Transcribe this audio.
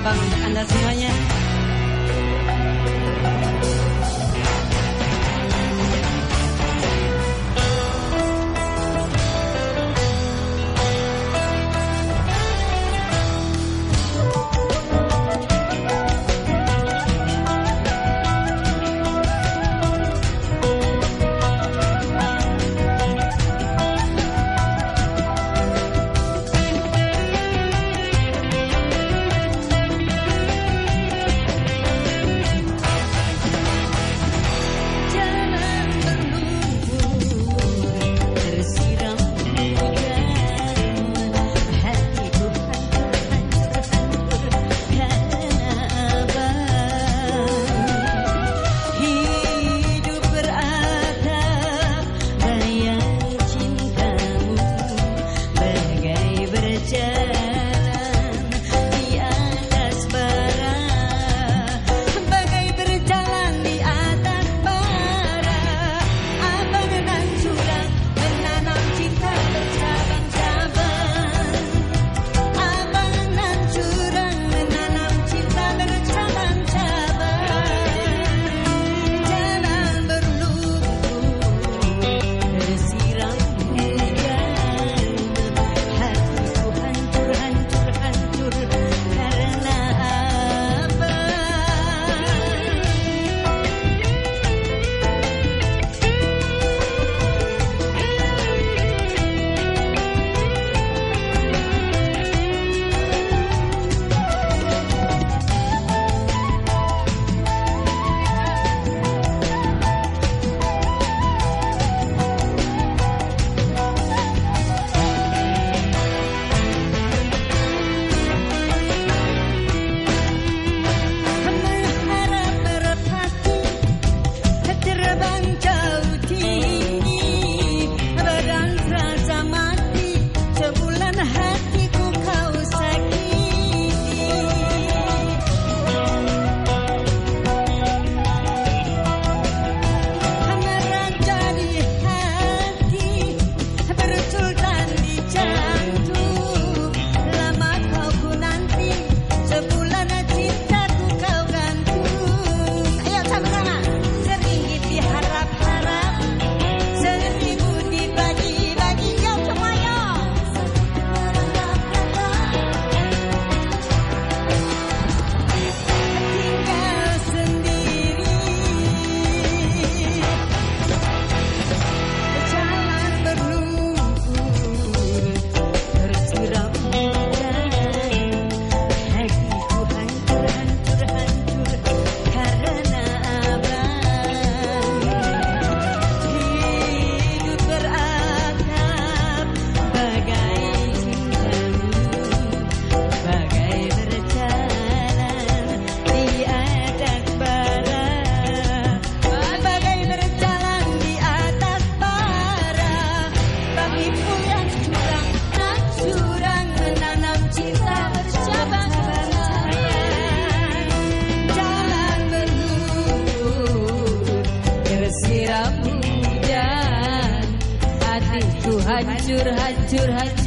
Sabang Anda semuanya. Hancur, hancur, hancur.